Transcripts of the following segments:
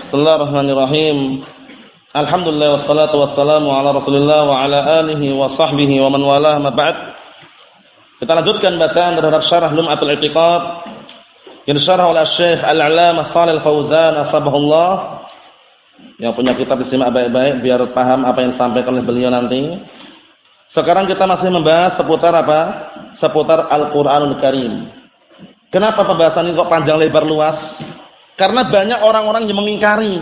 Bismillahirrahmanirrahim. Alhamdulillah wassalatu wassalamu ala Rasulillah wa ala alihi wa sahbihi wa man walah ma ba'd. Kita lanjutkan bacaan terhadap syarah Lum'atul I'tiqad yang disyarah oleh Syekh Al-'Allamah Shalal Fauzan asbahullah. Yang punya kitab disimak baik-baik biar paham apa yang disampaikan oleh beliau nanti. Sekarang kita masih membahas seputar apa? Seputar Al-Qur'anul Karim. Kenapa pembahasan ini kok panjang lebar luas? Karena banyak orang-orang yang mengingkari.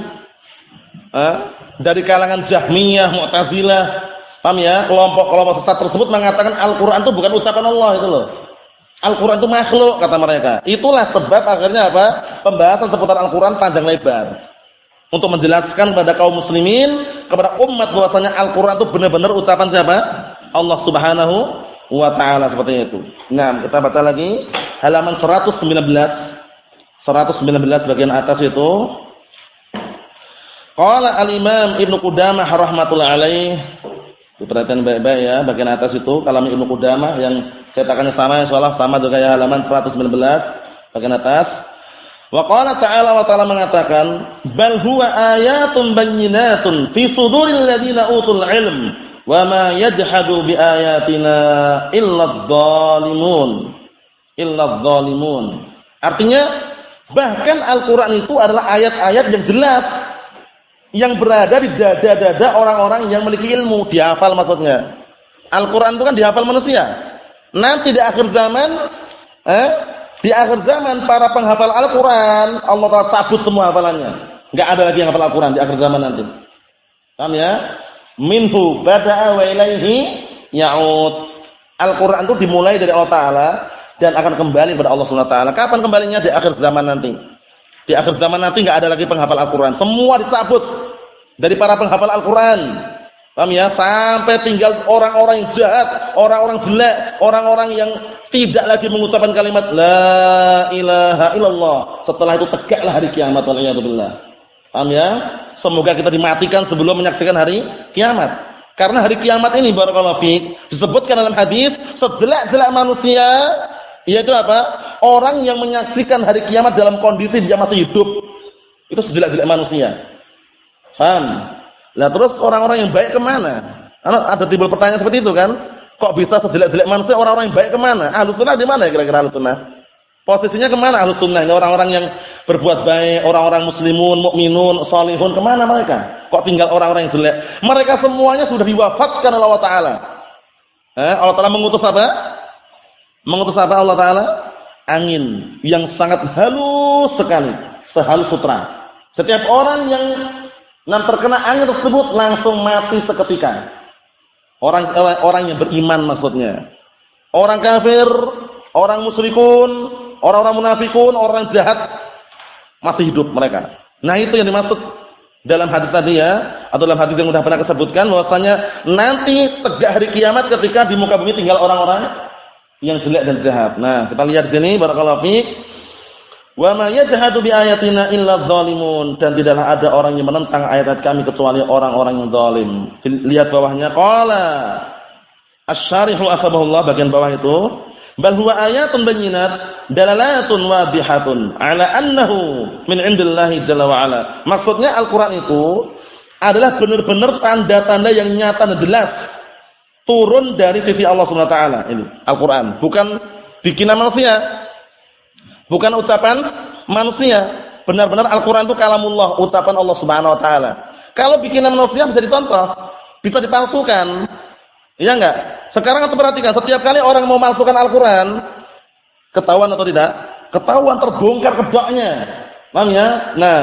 Eh? Dari kalangan Jahmiyah, Mu'tazilah, paham ya? Kelompok-kelompok sesat tersebut mengatakan Al-Qur'an itu bukan ucapan Allah itu loh. Al-Qur'an itu makhluk kata mereka. Itulah sebab akhirnya apa? Pembahasan seputar Al-Qur'an panjang lebar. Untuk menjelaskan kepada kaum muslimin, kepada umat bahwasanya Al-Qur'an itu benar-benar ucapan siapa? Allah Subhanahu wa taala seperti itu. Nah, kita baca lagi halaman 119 119 bagian atas itu Qala al-Imam Ibnu Qudamah rahmatullah alaih Diperhatikan baik-baik ya bagian atas itu kalam Ibnu Qudamah yang cetakannya sama insyaallah sama juga ya halaman 119 bagian atas. Wa qala ta'ala wa ta'ala mengatakan bal huwa ayatun bayyinatun fi suduril ladina utul ilm wa ma yajhadu bi ayatina illa adh-dhalimun illa adh-dhalimun. Artinya bahkan Al-Qur'an itu adalah ayat-ayat yang jelas yang berada di dada-dada orang-orang yang memiliki ilmu, dihafal maksudnya. Al-Qur'an itu kan dihafal manusia. Nanti di akhir zaman eh di akhir zaman para penghafal Al-Qur'an Allah Taala cabut semua hafalannya. Enggak ada lagi yang hafal Al-Qur'an di akhir zaman nanti. Paham ya? Minhu bada'a wa ilaihi ya'ud. Al-Qur'an itu dimulai dari Allah Taala dan akan kembali kepada Allah Subhanahu wa taala. Kapan kembalinya? Di akhir zaman nanti. Di akhir zaman nanti enggak ada lagi penghafal Al-Qur'an. Semua dicabut dari para penghafal Al-Qur'an. Paham ya? Sampai tinggal orang-orang yang jahat, orang-orang jelek, orang-orang yang tidak lagi mengucapkan kalimat la ilaha illallah. Setelah itu tegaklah hari kiamat waliyadzubillah. Paham ya? Semoga kita dimatikan sebelum menyaksikan hari kiamat. Karena hari kiamat ini barakallahu fiik disebutkan dalam hadis sejelek-jelek manusia yaitu apa? Orang yang menyaksikan hari kiamat dalam kondisi dia masih hidup. Itu sejelek-jelek manusia. Paham? Lah terus orang-orang yang baik ke mana? Ada timbul pertanyaan seperti itu kan? Kok bisa sejelek-jelek manusia orang-orang yang baik ke mana? Ahlus sunnah di mana ya kira-kira ahlus sunnah? Posisinya ke mana ahlus sunnah? Orang-orang yang berbuat baik, orang-orang muslimun, mukminun, salihun, ke mana mereka? Kok tinggal orang-orang yang jelek? Mereka semuanya sudah diwafatkan oleh Allah Ta'ala. Eh, Allah Ta'ala mengutus apa? Mengutus apa Allah Ta'ala? Angin yang sangat halus sekali. Sehalus sutra. Setiap orang yang nam terkena angin tersebut langsung mati seketika. Orang orang yang beriman maksudnya. Orang kafir, orang musyrikun, orang-orang munafikun, orang jahat masih hidup mereka. Nah, itu yang dimaksud dalam hadis tadi ya, atau dalam hadis yang sudah pernah disebutkan bahwasanya nanti tegak hari kiamat ketika di muka bumi tinggal orang-orang yang jelek dan jahat. Nah, kita lihat sini barakallahu fiik. Wa ma yajhadu bi ayatina illa dzalimun dan tidaklah ada orang yang menentang ayat-ayat kami kecuali orang-orang yang zalim. Lihat bawahnya qala asy-syarihu akhabahullah bagian bawah itu bal huwa ayatun bayyinat dalalatun wadihatun ala annahu min indillahi jalla wa ala. Maksudnya Al-Qur'an itu adalah benar-benar tanda-tanda yang nyata dan jelas turun dari sisi Allah Subhanahu wa taala ini Al-Qur'an, bukan bikinan manusia. Bukan ucapan manusia. Benar-benar Al-Qur'an itu kalamullah, ucapan Allah Subhanahu wa taala. Kalau bikinan manusia bisa dicontoh, bisa dipalsukan. Iya enggak? Sekarang kita perhatikan, setiap kali orang mau malsukan Al-Qur'an, ketahuan atau tidak? Ketahuan terbongkar kedoknya. Paham ya? Nah,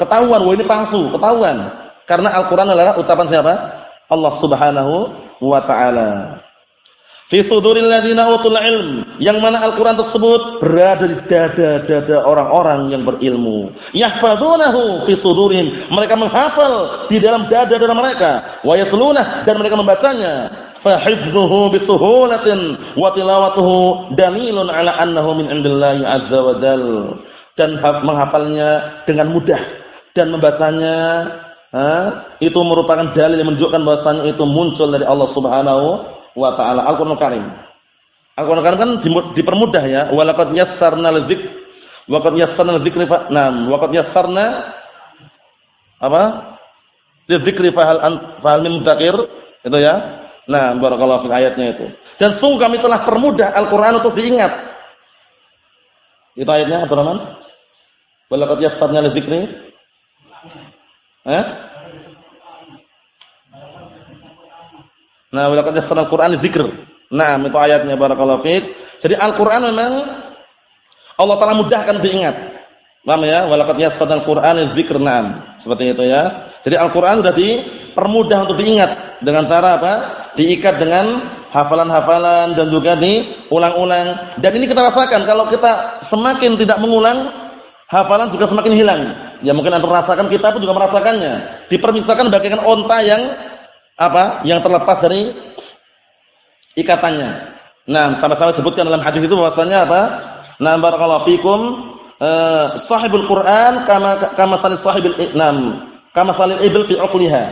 ketahuan wah ini palsu, ketahuan. Karena Al-Qur'an adalah ucapan siapa? Allah Subhanahu wa taala. Fi suduril ladzina utul ilm, yang mana Al-Qur'an tersebut berada di dada-dada orang-orang yang berilmu. Yahfazunahu fi sudurihim, mereka menghafal di dalam dada-dada mereka, wa yatlunah dan mereka membacanya. Fa hifdhuhu bisuhulatin wa tilawatuhu dalilun ala annahu min indillahi azza wa jal. Dan menghafalnya dengan mudah dan membacanya itu merupakan dalil yang menunjukkan bahwasanya itu muncul dari Allah Subhanahu wa taala Al-Qur'an Karim. Al-Qur'an Karim kan dipermudah ya, walaqad yassarna lidzikr wa qad yassarna lidzikri fa nam wa yassarna apa? Lidzikri an fahal min mudzakir itu ya. Nah, barakallahu fi ayatnya itu. Dan sungguh kami telah permudah Al-Qur'an untuk diingat. Itu ayatnya Abdurrahman. Walaqad yassarna lidzikri. Eh? Nah, walaqad yassarna Al-Qur'an lidzikr. Nah, itu ayatnya barakallahu fiik. Jadi Al-Qur'an memang Allah Taala mudahkan diingat. Paham ya? Walaqad yassarna Al-Qur'an lidzikr. Naam. Seperti itu ya. Jadi Al-Qur'an sudah dipermudah untuk diingat dengan cara apa? Diikat dengan hafalan-hafalan dan juga diulang-ulang. Dan ini kita rasakan kalau kita semakin tidak mengulang, hafalan juga semakin hilang. Ya mungkin Anda rasakan, kita pun juga merasakannya. Dipermisalkan bagaikan onta yang apa? Yang terlepas dari ikatannya. Nah, sama-sama sebutkan dalam hadis itu bahwasanya apa? Nah, barakallahu fikum eh, sahibul Quran kama kama sahibil enam kama salil ibil fi uqliha.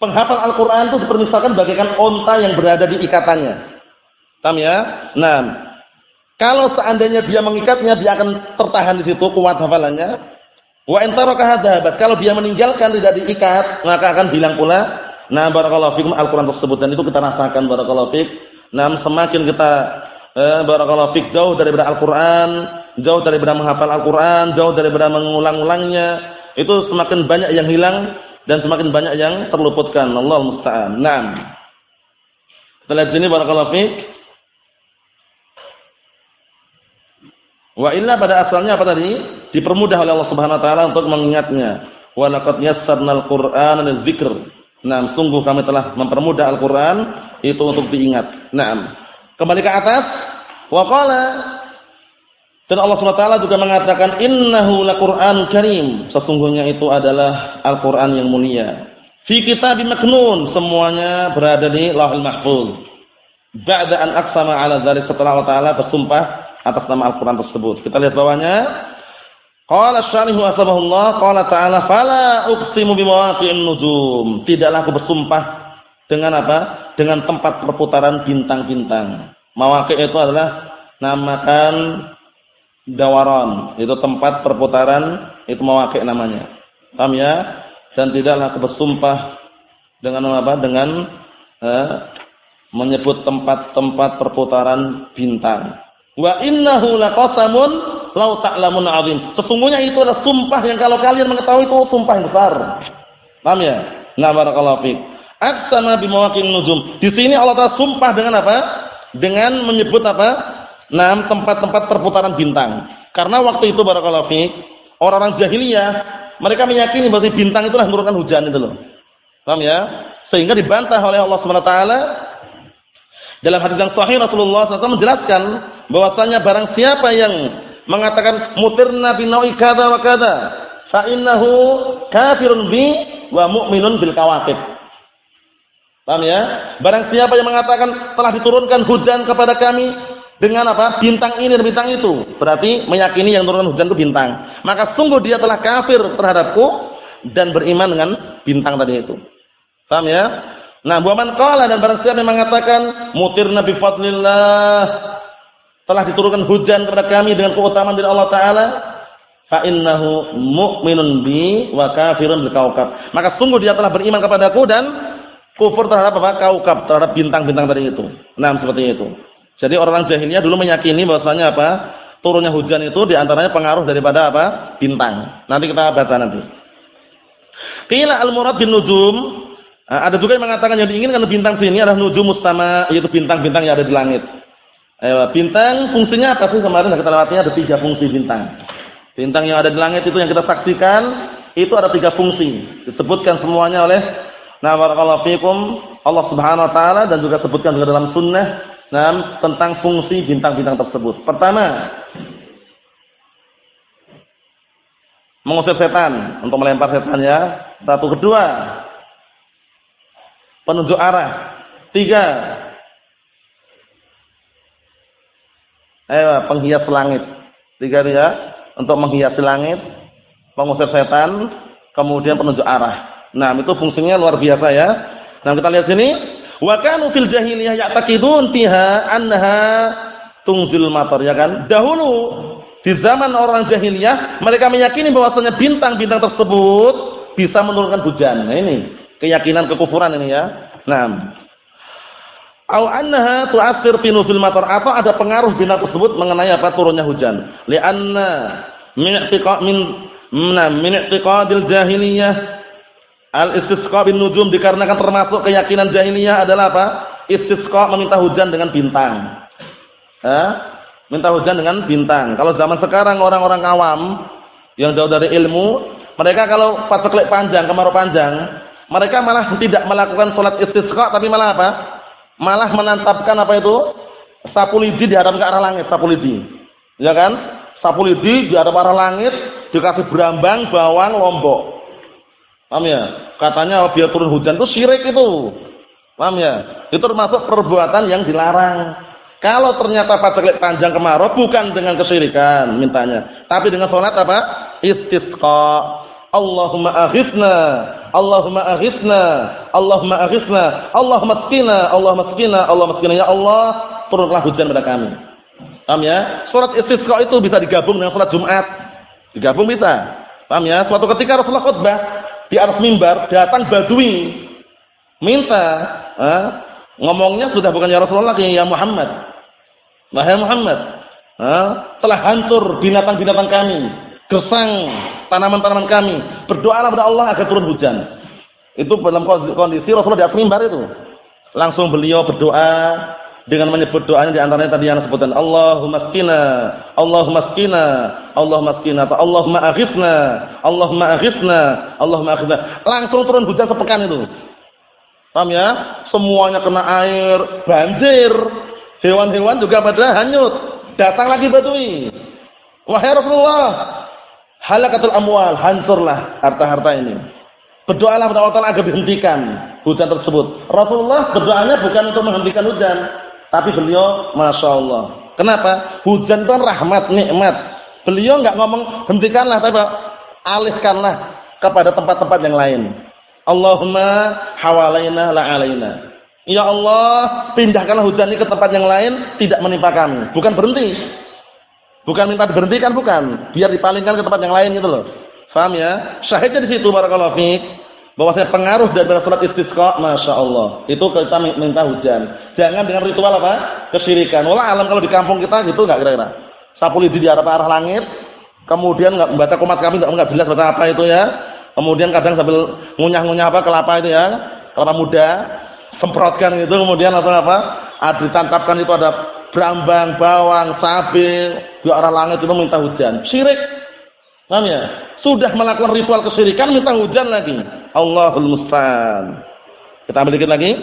Penghafal Al-Qur'an itu dipermisalkan bagaikan onta yang berada di ikatannya. Paham ya? Nah, kalau seandainya dia mengikatnya dia akan tertahan di situ kuat hafalannya. Wa in taraka Kalau dia meninggalkan tidak diikat, maka akan bilang pula Nah, barakallahu fikum Al-Qur'an tersebut dan itu kita rasakan barakallahu fik. Nah, semakin kita eh, barakallahu fik jauh daripada Al-Qur'an, jauh daripada menghafal Al-Qur'an, jauh daripada mengulang-ulangnya, itu semakin banyak yang hilang dan semakin banyak yang terluputkan. Allah musta'an. Naam. Kita lihat sini barakallahu fik. Wa illa pada asalnya apa tadi? Dipermudah oleh Allah Subhanahu wa taala untuk mengingatnya. Wa laqad yassarnal Qur'ana lidzikr Nah, sungguh kami telah mempermudah Al-Qur'an itu untuk diingat. Nah, kembali ke atas wa qala dan Allah SWT juga mengatakan innahu laqur'an karim. Sesungguhnya itu adalah Al-Qur'an yang mulia. Fi kitabim maknun, semuanya berada di Lauhul Mahfuz. Ba'da an aqsama 'ala dzalik setelah Allah Ta'ala bersumpah atas nama Al-Qur'an tersebut. Kita lihat bawahnya Qala syarihu asbahullah qala ta'ala fala uqsimu bimawaqi'in nujum. Tidaklah aku bersumpah dengan apa? Dengan tempat perputaran bintang-bintang. Mawaqi' itu adalah namakan dawaron. Itu tempat perputaran itu mawaqi' namanya. Paham ya? Dan tidaklah aku bersumpah dengan apa? Dengan eh, menyebut tempat-tempat perputaran bintang. Wa innahu laqasamun lau ta'lamun azim. Sesungguhnya itu adalah sumpah yang kalau kalian mengetahui itu sumpah yang besar. Paham ya? Nah, barakallahu fiik. Aqsama bimawaqin nujum. Di sini Allah Taala sumpah dengan apa? Dengan menyebut apa? Nah, tempat-tempat perputaran bintang. Karena waktu itu barakallahu orang-orang jahiliyah mereka meyakini bahwa bintang itulah menurunkan hujan itu loh. Paham ya? Sehingga dibantah oleh Allah Subhanahu dalam hadis yang sahih Rasulullah SAW menjelaskan bahwasanya barang siapa yang mengatakan mutirna binawi kada wa kada fa innahu kafirun bi wa mu'minun bil kawakib. Paham ya? Barang siapa yang mengatakan telah diturunkan hujan kepada kami dengan apa? Bintang ini dan bintang itu. Berarti meyakini yang turunkan hujan itu bintang. Maka sungguh dia telah kafir terhadapku dan beriman dengan bintang tadi itu. Paham ya? Nah, buah man qala dan barang siapa yang mengatakan mutirna bi fadlillah telah diturunkan hujan kepada kami dengan keutamaan dari Allah taala fa innahu mu'minun bi wa kafirun bil kaukab maka sungguh dia telah beriman kepadaku dan kufur terhadap apa? Kaukab terhadap bintang-bintang tadi itu. Nah seperti itu. Jadi orang jahiliyah dulu meyakini bahwasanya apa? Turunnya hujan itu di antaranya pengaruh daripada apa? Bintang. Nanti kita baca nanti. Qila al murad bin nujum. Ada juga yang mengatakan yang diinginkan bintang sini adalah nujumus sama yaitu bintang-bintang yang ada di langit Ayo, bintang fungsinya apa sih kemarin kita lewati ada tiga fungsi bintang. Bintang yang ada di langit itu yang kita saksikan itu ada tiga fungsi. Disebutkan semuanya oleh Nah barakallahu Allah Subhanahu wa taala dan juga sebutkan juga dalam sunnah nah, tentang fungsi bintang-bintang tersebut. Pertama, mengusir setan untuk melempar setan ya. Satu kedua, penunjuk arah. Tiga, eh penghias langit. Tiga dia untuk menghiasi langit, pengusir setan, kemudian penunjuk arah. Nah, itu fungsinya luar biasa ya. Nah, kita lihat sini, wa kanu fil jahiliyah ya'taqidun fiha annaha tungzil matar ya kan? Dahulu di zaman orang jahiliyah mereka meyakini bahwasanya bintang-bintang tersebut bisa menurunkan hujan. Nah ini keyakinan kekufuran ini ya. Nah, Au annaha tu'athir fi nuzul matar atau ada pengaruh bintang tersebut mengenai apa turunnya hujan. Li'anna min i'tiqad min min i'tiqadil jahiliyah al istisqa bin nujum dikarenakan termasuk keyakinan jahiliyah adalah apa? Istisqa meminta hujan dengan bintang. Ha? Minta hujan dengan bintang. Kalau zaman sekarang orang-orang awam yang jauh dari ilmu, mereka kalau paceklik panjang, kemarau panjang, mereka malah tidak melakukan sholat istisqa tapi malah apa? Malah menantapkan apa itu? Sapu lidi di hadap ke arah langit sapu lidi ya kan? Sapu lidi di hadap arah langit dikasih berambang bawang lombok. Paham ya? Katanya biar turun hujan itu syirik itu. Paham ya? Itu termasuk perbuatan yang dilarang. Kalau ternyata paceklik panjang kemarau bukan dengan kesyirikan mintanya tapi dengan sholat apa? Istisqa. Allahumma aghithna Allahumma aghithna Allahumma aghithna Allahumma skina Allahumma skina Allahumma skina ya Allah turunlah hujan pada kami. Paham ya? Salat istisqa itu bisa digabung dengan salat Jumat. Digabung bisa. Paham ya? Suatu ketika Rasulullah khutbah di atas mimbar datang badui. Minta eh, ngomongnya sudah bukan ya Rasulullah lagi ya Muhammad. Wahai Muhammad eh, telah hancur binatang-binatang kami. Gersang tanaman-tanaman kami. Berdoalah kepada Allah agar turun hujan. Itu dalam kondisi Rasulullah di atas mimbar itu. Langsung beliau berdoa dengan menyebut doanya di antaranya tadi yang disebutkan Allahumma skina, Allahumma skina, Allahumma skina Allahumma aghithna, Allahumma aghithna, Allahumma aghithna. Langsung turun hujan sepekan itu. Paham ya? Semuanya kena air, banjir. Hewan-hewan juga pada hanyut. Datang lagi batui. Wahai Rasulullah, halakatul amwal, hancurlah harta-harta ini. Berdoalah kepada Allah agar dihentikan hujan tersebut. Rasulullah berdoanya bukan untuk menghentikan hujan, tapi beliau masya Allah. Kenapa? Hujan itu kan rahmat, nikmat. Beliau enggak ngomong hentikanlah, tapi alihkanlah kepada tempat-tempat yang lain. Allahumma hawalaina la alaina. Ya Allah, pindahkanlah hujan ini ke tempat yang lain, tidak menimpa kami. Bukan berhenti. Bukan minta diberhentikan bukan, biar dipalingkan ke tempat yang lain gitu loh. Faham ya? Syahidnya di situ barakallahu fiik. Bahwasanya pengaruh dari salat istisqa, Masya Allah. Itu kita minta hujan. Jangan dengan ritual apa? Kesyirikan. Wala alam kalau di kampung kita gitu enggak kira-kira. Sapu lidi di arah arah langit, kemudian enggak membaca komat kami enggak jelas baca apa itu ya. Kemudian kadang sambil ngunyah-ngunyah apa kelapa itu ya, kelapa muda, semprotkan gitu kemudian langsung apa? Ditangkapkan itu ada berambang, bawang, cabai di arah langit itu minta hujan. Syirik. Paham ya? Sudah melakukan ritual kesyirikan minta hujan lagi. Allahul musta'an. Kita ambil lagi.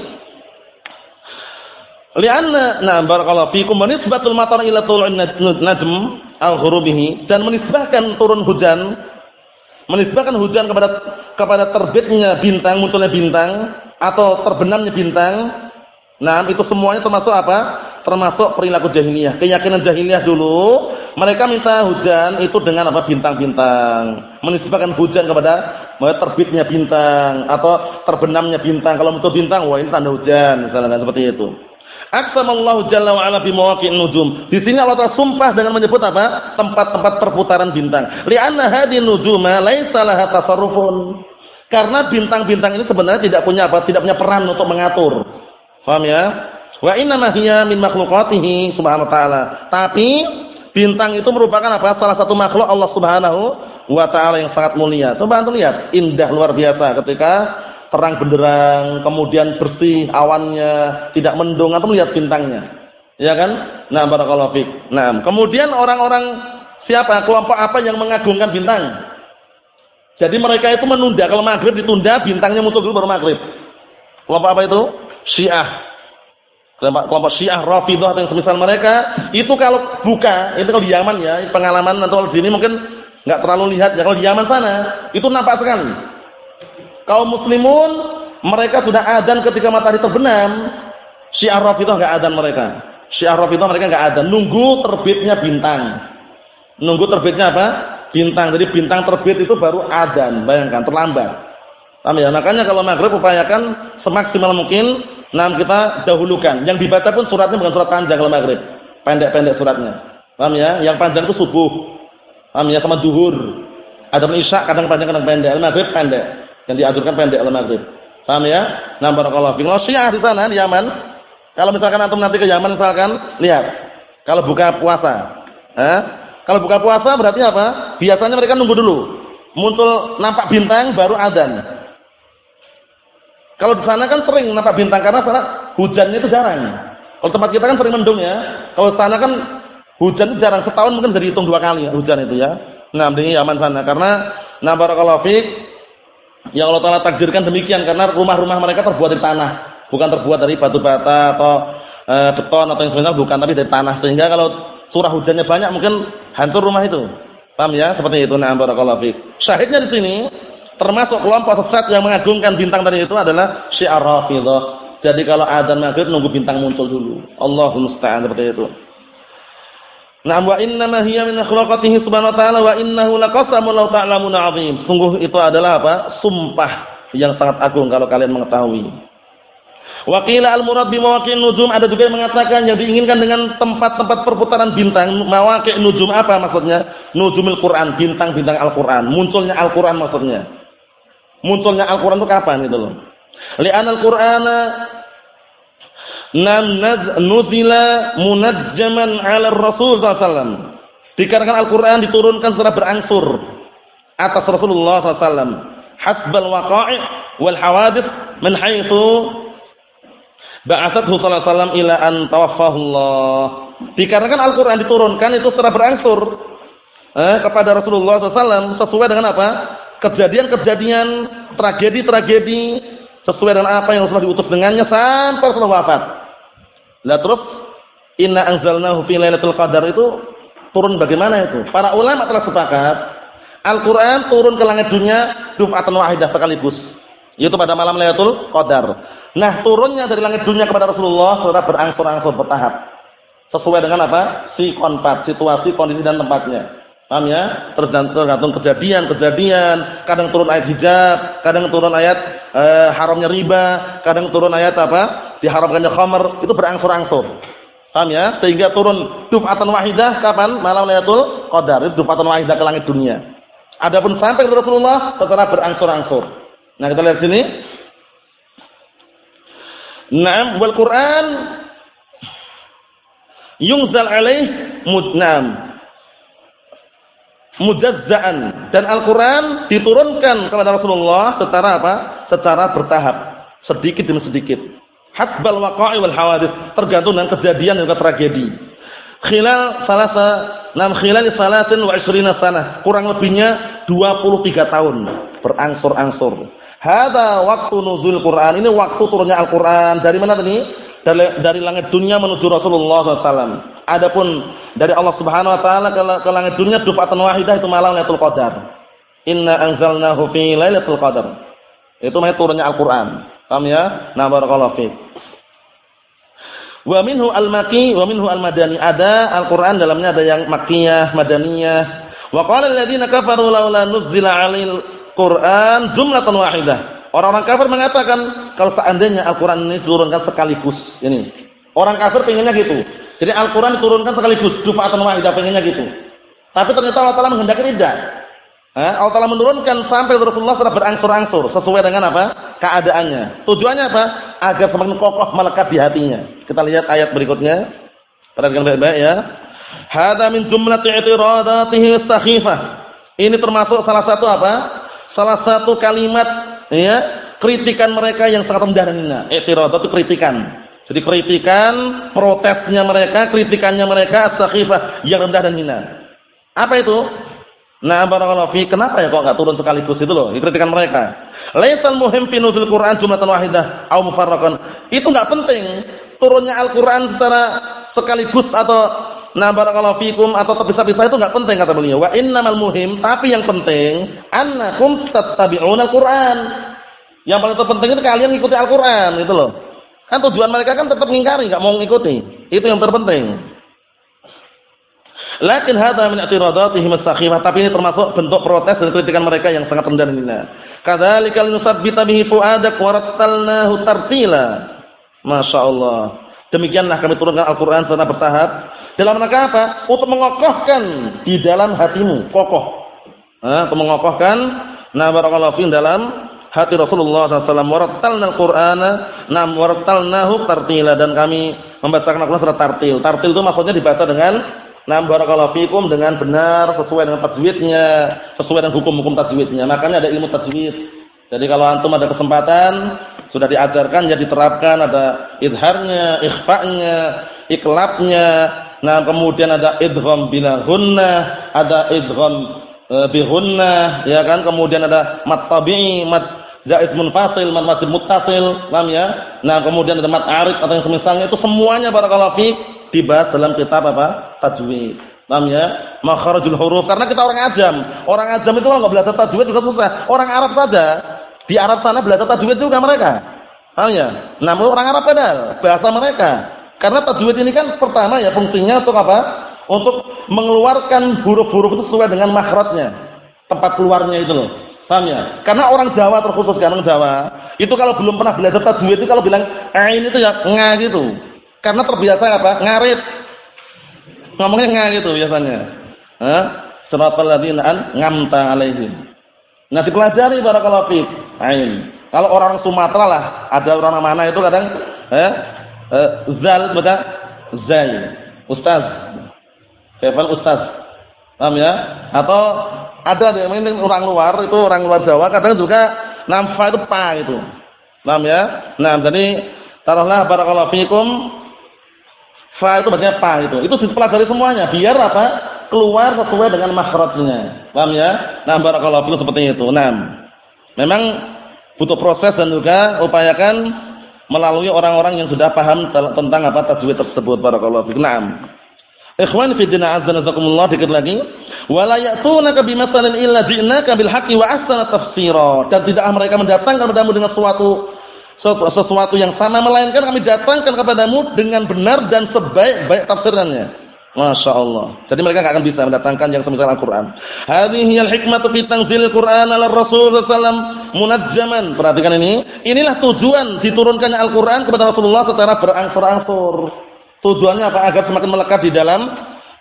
Lianna nah barakallahu fikum manisbatul matar ila tul'in najm al-ghurubihi dan menisbahkan turun hujan menisbahkan hujan kepada kepada terbitnya bintang, munculnya bintang atau terbenamnya bintang. Nah, itu semuanya termasuk apa? Termasuk perilaku jahiliyah. Keyakinan jahiliyah dulu, mereka minta hujan itu dengan apa? bintang-bintang. Menisbahkan hujan kepada terbitnya bintang atau terbenamnya bintang. Kalau muncul bintang, wah ini tanda hujan, misalnya kan seperti itu. Aqsamallahu jalla wa ala bi nujum. Di sini Allah Ta'ala sumpah dengan menyebut apa? Tempat-tempat perputaran bintang. Li'anna hadhihi nujuma laisa laha tasarrufun. Karena bintang-bintang ini sebenarnya tidak punya apa? Tidak punya peran untuk mengatur. Paham ya? Wa inna ma hiya min makhluqatihi subhanahu wa ta'ala. Tapi bintang itu merupakan apa? Salah satu makhluk Allah Subhanahu wa taala yang sangat mulia. Coba antum lihat, indah luar biasa ketika terang benderang, kemudian bersih awannya, tidak mendung, antum lihat bintangnya. Ya kan? Nah, barakallahu fik. Nah, kemudian orang-orang siapa? Kelompok apa yang mengagungkan bintang? Jadi mereka itu menunda kalau maghrib ditunda, bintangnya muncul dulu baru maghrib. Kelompok apa itu? Syiah kelompok Syiah, Rafidhah atau yang semisal mereka, itu kalau buka, itu kalau di Yaman ya, pengalaman atau di sini mungkin enggak terlalu lihat ya. Kalau di Yaman sana, itu nampak sekali. Kaum muslimun mereka sudah adzan ketika matahari terbenam. Syiah Rafidhah enggak adzan mereka. Syiah Rafidhah mereka enggak adzan, nunggu terbitnya bintang. Nunggu terbitnya apa? Bintang. Jadi bintang terbit itu baru adzan. Bayangkan terlambat. Paham ya? Makanya kalau maghrib upayakan semaksimal mungkin Nah kita dahulukan. Yang dibaca pun suratnya bukan surat panjang kalau maghrib. Pendek-pendek suratnya. Paham ya? Yang panjang itu subuh. Paham ya? Sama duhur. Ada isya kadang panjang kadang pendek. Maghrib pendek. Yang dianjurkan pendek al maghrib. Paham ya? Nah, barakallahu fiik. Kalau Syiah di sana di Yaman, kalau misalkan antum nanti ke Yaman misalkan, lihat. Kalau buka puasa, eh? Kalau buka puasa berarti apa? Biasanya mereka nunggu dulu. Muncul nampak bintang baru adzan. Kalau di sana kan sering nampak bintang karena sana hujannya itu jarang. Kalau tempat kita kan sering mendung ya. Kalau sana kan hujan itu jarang setahun mungkin bisa dihitung dua kali ya, hujan itu ya. Nah, di Yaman sana karena nah barakallahu fiik yang Allah Taala takdirkan demikian karena rumah-rumah mereka terbuat dari tanah, bukan terbuat dari batu bata atau e, beton atau yang sebagainya bukan, tapi dari tanah. Sehingga kalau curah hujannya banyak mungkin hancur rumah itu. Paham ya? Seperti itu. Nah, barakallahu fiik. Syahidnya di sini termasuk kelompok sesat yang mengagungkan bintang tadi itu adalah Syiah Rafidhah. Jadi kalau adzan maghrib nunggu bintang muncul dulu. Allahu musta'an seperti itu. Nah, wa inna ma min subhanahu wa ta'ala wa innahu laqasamun law ta'lamun 'azim. Sungguh itu adalah apa? Sumpah yang sangat agung kalau kalian mengetahui. Wa al-murad bi mawaqi'in nujum ada juga yang mengatakan yang diinginkan dengan tempat-tempat perputaran bintang, mawaqi' nujum apa maksudnya? Nujumil Quran, bintang-bintang Al-Qur'an. Munculnya Al-Qur'an maksudnya. Munculnya Al-Qur'an itu kapan gitu loh. Li'anal Qur'ana Nam nuzila munajjaman 'ala Rasul sallallahu Dikarenakan Al-Qur'an diturunkan secara berangsur atas Rasulullah sallallahu hasbal waqa'i' wal hawadith min haitsu ba'athathu sallallahu ila an tawaffahu Allah. Dikarenakan Al-Qur'an diturunkan itu secara berangsur eh, kepada Rasulullah SAW sesuai dengan apa? Kejadian-kejadian, tragedi-tragedi sesuai dengan apa yang Rasulullah diutus dengannya sampai Rasulullah wafat. Lah terus inna anzalnahu fi lailatul qadar itu turun bagaimana itu? Para ulama telah sepakat Al-Qur'an turun ke langit dunia duf'atan wahidah sekaligus. Yaitu pada malam Lailatul Qadar. Nah, turunnya dari langit dunia kepada Rasulullah secara berangsur-angsur bertahap. Sesuai dengan apa? Si konfat, situasi, kondisi dan tempatnya. Paham ya? Tergantung kejadian-kejadian, kadang turun ayat hijab, kadang turun ayat eh, haramnya riba, kadang turun ayat apa? diharamkannya khamar itu berangsur-angsur. Paham ya? Sehingga turun dufatan wahidah kapan? Malam Lailatul Qadar. Itu dufatan wahidah ke langit dunia. Adapun sampai ke Rasulullah secara berangsur-angsur. Nah, kita lihat sini. Naam wal Quran yunzal alaih mudnam mujazzaan. Dan Al-Qur'an diturunkan kepada Rasulullah secara apa? Secara bertahap, sedikit demi sedikit. Hasbal waqa'i wal hawadits. Tergantung dengan kejadian dan juga tragedi. Khilal salasa nam khilal salatin wa isrina sana kurang lebihnya 23 tahun. Berangsur-angsur. Hadza waktu nuzul Quran. Ini waktu turunnya Al-Qur'an. Dari mana tadi dari, dari langit dunia menuju Rasulullah SAW adapun dari Allah Subhanahu wa taala ke, ke langit dunia dufatan wahidah itu malam Lailatul Qadar inna anzalnahu fi lailatul qadar itu namanya turunnya Al-Qur'an paham ya nah barakallahu fiik Wa minhu al-maki wa minhu al-madani. Ada Al-Qur'an dalamnya ada yang makkiyah, madaniyah. Wa qala alladziina kafaru laula nuzzila 'alal Qur'an jumlatan wahidah. Orang-orang kafir mengatakan kalau seandainya Al-Qur'an ini diturunkan sekaligus ini. Orang kafir pengennya gitu. Jadi Al-Qur'an diturunkan sekaligus dufatan wahidah pengennya gitu. Tapi ternyata Allah Taala menghendaki tidak. Allah Taala menurunkan sampai Rasulullah secara berangsur-angsur sesuai dengan apa? keadaannya. Tujuannya apa? Agar semakin kokoh melekat di hatinya. Kita lihat ayat berikutnya. Perhatikan baik-baik ya. Hada min jumlati i'tiradatihi sakhifah. Ini termasuk salah satu apa? Salah satu kalimat ya, kritikan mereka yang sangat rendah hina. I'tiradat itu kritikan. Jadi kritikan, protesnya mereka, kritikannya mereka sakhifah yang rendah dan hina. Apa itu? Nah, barakallahu fi, kenapa ya kok enggak turun sekaligus itu loh? Kritikan mereka. Laisal muhim fi nuzul Quran jumlatan wahidah au mufarraqan. Itu enggak penting turunnya Al-Qur'an secara sekaligus atau nah barakallahu fikum atau terpisah-pisah itu enggak penting kata beliau. Wa innamal muhim, tapi yang penting annakum tattabi'una Al-Qur'an. Yang paling terpenting itu kalian ngikuti Al-Qur'an gitu loh. Kan tujuan mereka kan tetap mengingkari, enggak mau ngikuti. Itu yang terpenting. Lakin hadza min i'tiradatihim as-sakhimah, tapi ini termasuk bentuk protes dan kritikan mereka yang sangat rendah hina. Kadzalika linusabbita bihi fuadak wa rattalnahu tartila. Masyaallah. Demikianlah kami turunkan Al-Qur'an secara bertahap dalam rangka apa? Untuk mengokohkan di dalam hatimu, kokoh. Untuk mengokohkan nah barakallahu dalam hati Rasulullah SAW. Warattalna al-Qur'ana, nam warattalnahu tartila dan kami membacakan Al-Qur'an secara tartil. Tartil itu maksudnya dibaca dengan nam barakallahu fikum dengan benar sesuai dengan tajwidnya, sesuai dengan hukum-hukum tajwidnya. Makanya ada ilmu tajwid. Jadi kalau antum ada kesempatan sudah diajarkan ya diterapkan ada idharnya, ikhfa'nya, iklabnya. Nah, kemudian ada idgham bila hunna, ada idgham bihunna, ya kan? Kemudian ada mat tabi'i, mat jaiz munfasil, mat mad muttasil, paham ya? Nah, kemudian ada mat arid atau yang semisalnya itu semuanya barakallahu fi dibahas dalam kitab apa? Tajwid. Paham ya? Makharajul huruf karena kita orang ajam. Orang ajam itu kalau enggak belajar tajwid juga susah. Orang Arab saja di Arab sana belajar tajwid juga mereka. Paham ya? Namun orang Arab padahal bahasa mereka. Karena tajwid ini kan pertama ya fungsinya untuk apa? Untuk mengeluarkan huruf-huruf itu sesuai dengan makhrajnya. Tempat keluarnya itu loh. Paham ya? Karena orang Jawa terkhusus kan orang Jawa, itu kalau belum pernah belajar tajwid itu kalau bilang ain itu ya nga gitu. Karena terbiasa apa? Ngarit. Ngomongnya nga gitu biasanya. Hah? Siratal ladzina ngamta alaihim. Nah, dipelajari barakallahu fiik. Ain. Kalau orang Sumatera lah, ada orang mana itu kadang eh, eh zal baca zai. Ustaz. Kefal ustaz. Paham ya? Atau ada yang orang luar itu orang luar Jawa kadang juga namfa itu pa itu. Paham ya? Nah, jadi taruhlah barakallahu fikum fa itu bacanya pa itu. Itu dipelajari semuanya biar apa? keluar sesuai dengan makhrajnya. Paham ya? Nah, barakallahu fikum seperti itu. Nah, memang butuh proses dan juga upayakan melalui orang-orang yang sudah paham tentang apa tajwid tersebut. Barakallahu fikum. Naam. Ikhwan fi din wa dikit lagi. Wala ya'tunaka bimatsalin illa ji'naka bil haqqi wa ahsana tafsira. Dan tidaklah mereka mendatangkan kepadamu dengan sesuatu sesuatu yang sama melainkan kami datangkan kepadamu dengan benar dan sebaik-baik tafsirannya. Masya Allah. Jadi mereka tidak akan bisa mendatangkan yang semisal Al-Quran. Hadhihi al-hikmatu fi tanzil Quran ala Rasul sallallahu munajjaman. Perhatikan ini. Inilah tujuan diturunkannya Al-Quran kepada Rasulullah secara berangsur-angsur. Tujuannya apa? Agar semakin melekat di dalam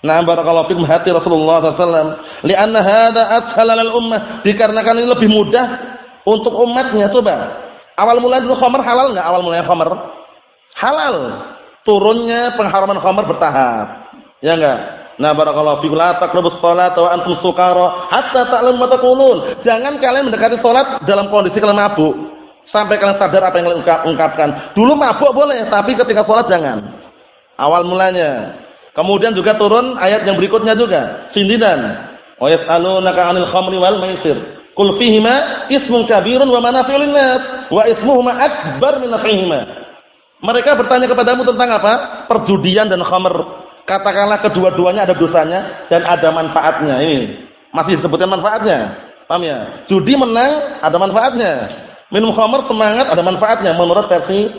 Nah, barakallahu fikum hati Rasulullah SAW. Lianna hadza ashal lil ummah. Dikarenakan ini lebih mudah untuk umatnya. Coba. Awal mulanya dulu khamar halal enggak awal mulanya khamar? Halal. Turunnya pengharaman khamar bertahap. Ya enggak? Nah, barakallahu fikum la taqrabus salata wa antum sukara hatta ta'lamu ma taqulun. Jangan kalian mendekati salat dalam kondisi kalian mabuk. Sampai kalian sadar apa yang kalian ungkapkan. Dulu mabuk boleh, tapi ketika salat jangan awal mulanya. Kemudian juga turun ayat yang berikutnya juga, sindiran. Wa yas'alunaka 'anil khamri wal maisir. Qul fihima ismun kabirun wa manafi'un lin-nas wa ismuhuma akbar min naf'ihima. Mereka bertanya kepadamu tentang apa? Perjudian dan khamr. Katakanlah kedua-duanya ada dosanya dan ada manfaatnya. Ini masih disebutkan manfaatnya. Paham ya? Judi menang ada manfaatnya. Minum khamr semangat ada manfaatnya menurut versi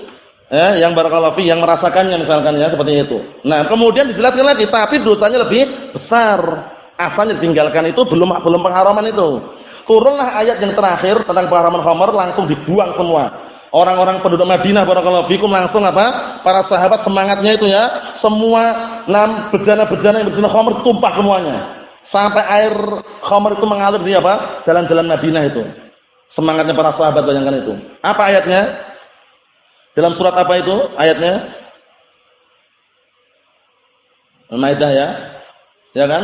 eh, yang barakallahu fi yang merasakannya misalkan ya seperti itu. Nah, kemudian dijelaskan lagi tapi dosanya lebih besar. Asalnya ditinggalkan itu belum belum pengharaman itu. Turunlah ayat yang terakhir tentang pengharaman khamar langsung dibuang semua. Orang-orang penduduk Madinah barakallahu fikum langsung apa? Para sahabat semangatnya itu ya, semua enam bejana-bejana yang berzina khamar tumpah semuanya. Sampai air khamar itu mengalir di apa? Jalan-jalan Madinah itu. Semangatnya para sahabat bayangkan itu. Apa ayatnya? Dalam surat apa itu ayatnya? Al-Maidah ya. Ya kan?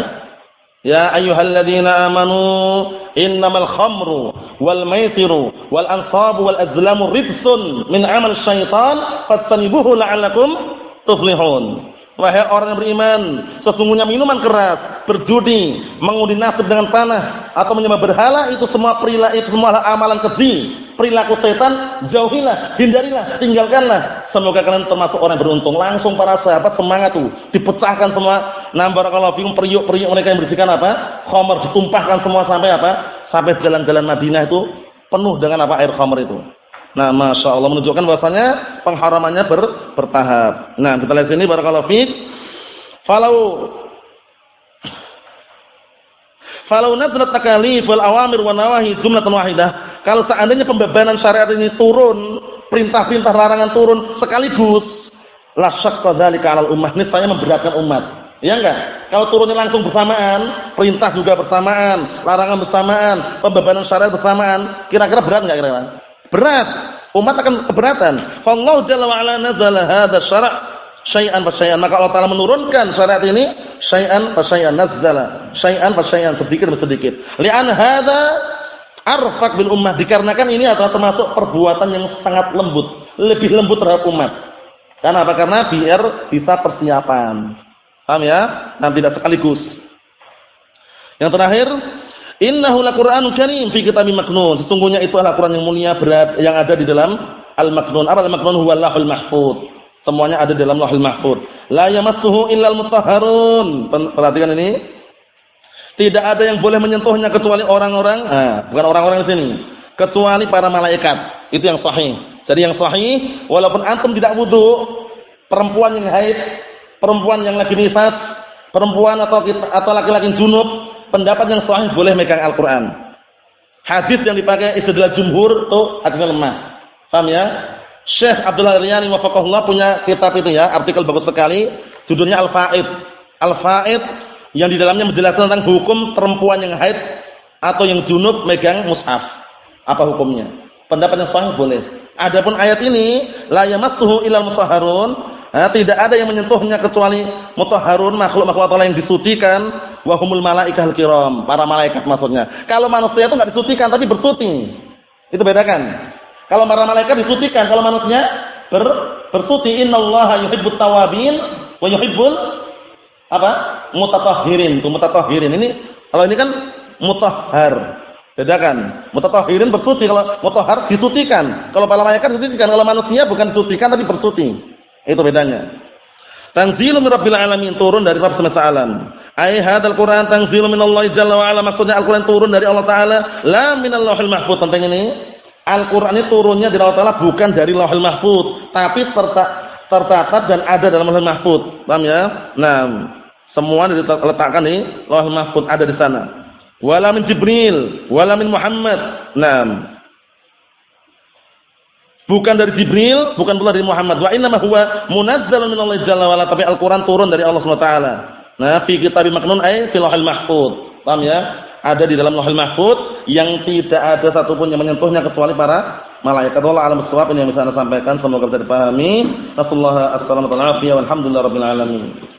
Ya ayyuhalladzina amanu innamal khamru wal maisiru wal ansabu wal azlamu ridsun min amal syaitan fastanibuhu la'allakum tuflihun. Wahai orang yang beriman, sesungguhnya minuman keras, berjudi, mengundi nasib dengan panah atau menyembah berhala itu semua perilaku itu semua amalan keji, perilaku setan, jauhilah, hindarilah, tinggalkanlah. Semoga kalian termasuk orang beruntung. Langsung para sahabat semangat tuh, dipecahkan semua. Nah, barakallahu fikum periuk-periuk mereka yang bersihkan apa? Khamar ditumpahkan semua sampai apa? Sampai jalan-jalan Madinah itu penuh dengan apa? air khamar itu. Nah, Masya Allah menunjukkan bahwasanya pengharamannya ber, bertahap. Nah, kita lihat sini barakallahu fiik. Falau Falau nazalat takalif wal awamir wa nawahi jumlatan wahidah. Kalau seandainya pembebanan syariat ini turun, perintah-perintah larangan turun sekaligus, la syaqqa dzalika 'alal ummah. Niscaya memberatkan umat. Ya enggak? Kalau turunnya langsung bersamaan, perintah juga bersamaan, larangan bersamaan, pembebanan syariat bersamaan, kira-kira berat enggak kira-kira? Berat. Umat akan keberatan. Allah jalla wa ala nazala hadza syara' syai'an fa syai'an. Maka Allah Taala menurunkan syariat ini syai'an fa syai'an nazala, syai'an fa syai'an sedikit demi sedikit. Li'an hadza arfaq bil ummah dikarenakan ini adalah termasuk perbuatan yang sangat lembut, lebih lembut terhadap umat. Karena apa? Karena biar bisa persiapan. Paham ya? Dan tidak sekaligus. Yang terakhir, innahu laqur'anun karim fi kitabim maknun. Sesungguhnya itu adalah Quran yang mulia berat yang ada di dalam al-maknun. Apa al-maknun? Huwa lahul mahfuz. Semuanya ada dalam lahul mahfuz. La yamassuhu illal mutahharun. Perhatikan ini. Tidak ada yang boleh menyentuhnya kecuali orang-orang, nah, bukan orang-orang di sini, kecuali para malaikat. Itu yang sahih. Jadi yang sahih, walaupun antum tidak wudu, perempuan yang haid perempuan yang lagi nifas, perempuan atau atau laki-laki junub, pendapat yang sahih boleh megang Al-Qur'an. Hadis yang dipakai istidlal jumhur itu hadisnya lemah. Paham ya? Syekh Abdullah Riyani wafaqahullah punya kitab itu ya, artikel bagus sekali, judulnya Al-Faid. Al-Faid yang di dalamnya menjelaskan tentang hukum perempuan yang haid atau yang junub megang mushaf. Apa hukumnya? Pendapat yang sahih boleh. Adapun ayat ini la yamassuhu ilal mutahharun tidak ada yang menyentuhnya kecuali mutahharun makhluk-makhluk Allah yang disucikan wa humul malaikahul kiram, para malaikat maksudnya. Kalau manusia itu enggak disucikan tapi bersuci. Itu bedakan. Kalau para malaikat disucikan, kalau manusia ber, bersuci. Innallaha yuhibbut tawabin wa yuhibbul apa? Mutatahhirin. Itu mutatahhirin. Ini kalau ini kan mutahhar. Bedakan. Mutatahhirin bersuci, kalau mutahhar disucikan. Kalau para malaikat disucikan, kalau manusia bukan disucikan tapi bersuci. Itu bedanya. Tanzilun min Rabbil alamin turun dari Rabb semesta alam. Ai hadzal Qur'an tanzilun min jalla wa ala maksudnya Al-Qur'an turun dari Allah taala, la min Allahil mahfuz. Penting ini. Al-Qur'an ini turunnya dari Allah taala bukan dari Lauhul Mahfuz, tapi tercatat dan ada dalam Lauhul Mahfuz. Paham ya? Nah, semua diletakkan di Lauhul Mahfuz ada di sana. Wala min Jibril, wala min Muhammad. Nah, Bukan dari Jibril, bukan pula dari Muhammad. Wa inna ma huwa munazzalun min Allah jalla wa tapi Al-Qur'an turun dari Allah Subhanahu wa taala. Nah, fi kitab maknun ay fi lauhil mahfuz. Paham ya? Ada di dalam lauhil mahfuz yang tidak ada satupun yang menyentuhnya kecuali para malaikat. Allah alam bisawab ini yang bisa Anda sampaikan, semoga bisa dipahami. Nasallahu alaihi wasallam wa alhamdulillah rabbil.